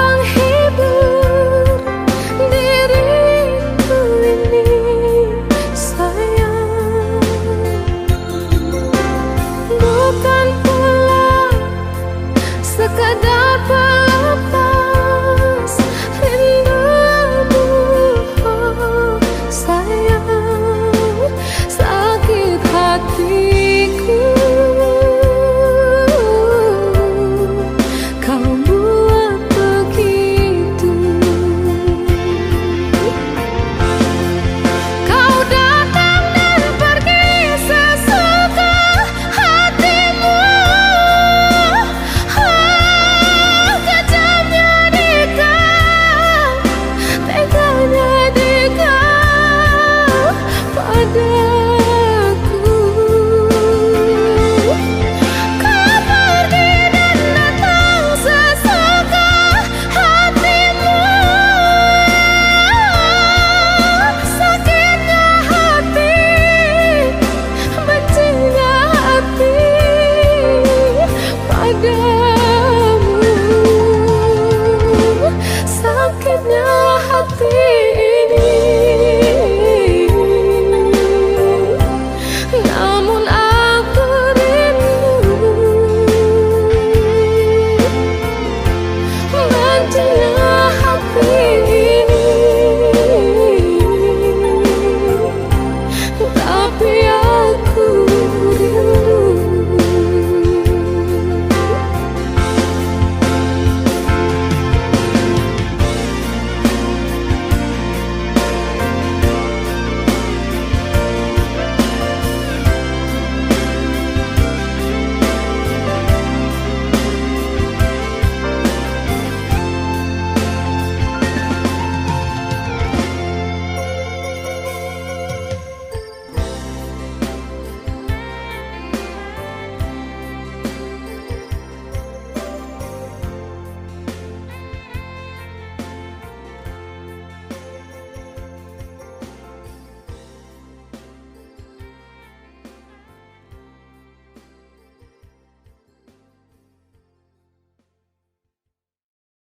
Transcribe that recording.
放弃。